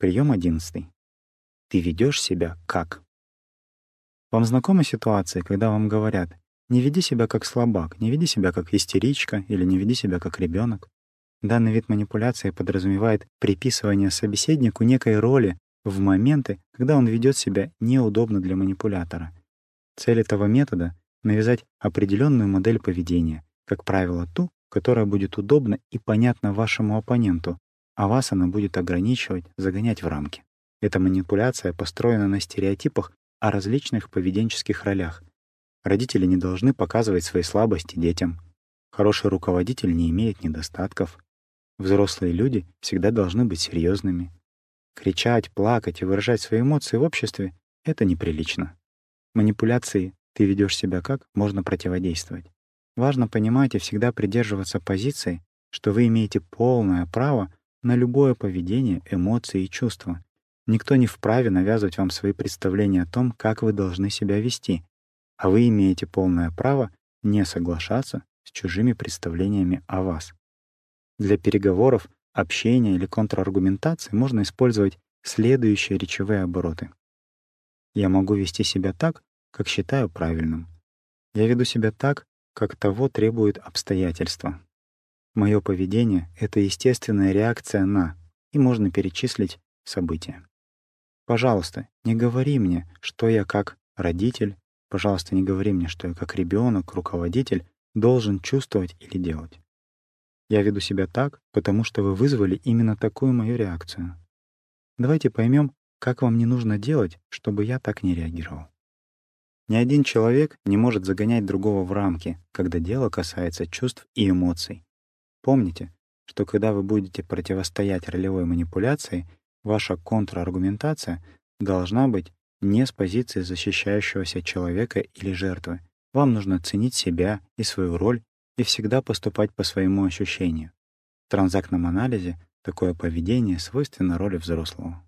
Прием одиннадцатый. Ты ведешь себя как? Вам знакомы ситуации, когда вам говорят «не веди себя как слабак, не веди себя как истеричка или не веди себя как ребенок. Данный вид манипуляции подразумевает приписывание собеседнику некой роли в моменты, когда он ведет себя неудобно для манипулятора. Цель этого метода — навязать определенную модель поведения, как правило, ту, которая будет удобна и понятна вашему оппоненту, а вас она будет ограничивать, загонять в рамки. Эта манипуляция построена на стереотипах о различных поведенческих ролях. Родители не должны показывать свои слабости детям. Хороший руководитель не имеет недостатков. Взрослые люди всегда должны быть серьезными. Кричать, плакать и выражать свои эмоции в обществе — это неприлично. Манипуляции «ты ведешь себя как» можно противодействовать. Важно понимать и всегда придерживаться позиции, что вы имеете полное право на любое поведение, эмоции и чувства. Никто не вправе навязывать вам свои представления о том, как вы должны себя вести, а вы имеете полное право не соглашаться с чужими представлениями о вас. Для переговоров, общения или контраргументации можно использовать следующие речевые обороты. Я могу вести себя так, как считаю правильным. Я веду себя так, как того требуют обстоятельства. Мое поведение — это естественная реакция на, и можно перечислить события. Пожалуйста, не говори мне, что я как родитель, пожалуйста, не говори мне, что я как ребенок, руководитель должен чувствовать или делать. Я веду себя так, потому что вы вызвали именно такую мою реакцию. Давайте поймем, как вам не нужно делать, чтобы я так не реагировал. Ни один человек не может загонять другого в рамки, когда дело касается чувств и эмоций. Помните, что когда вы будете противостоять ролевой манипуляции, ваша контраргументация должна быть не с позиции защищающегося человека или жертвы. Вам нужно ценить себя и свою роль и всегда поступать по своему ощущению. В транзактном анализе такое поведение свойственно роли взрослого.